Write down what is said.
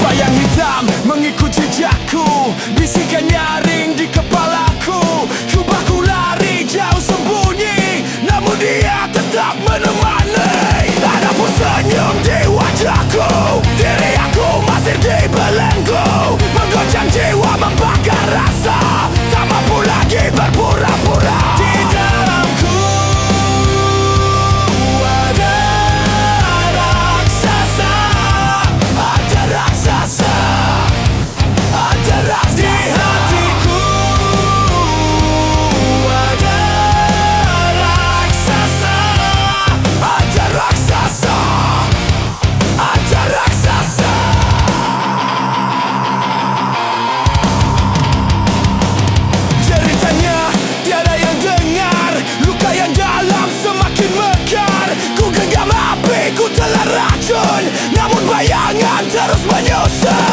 Bayang hitam mengikut jejakku. Bisikan on your side.